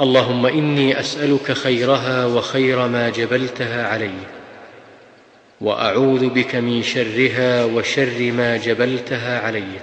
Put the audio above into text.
اللهم إني أسألك خيرها وخير ما جبلتها عليه وأعوذ بك من شرها وشر ما جبلتها عليه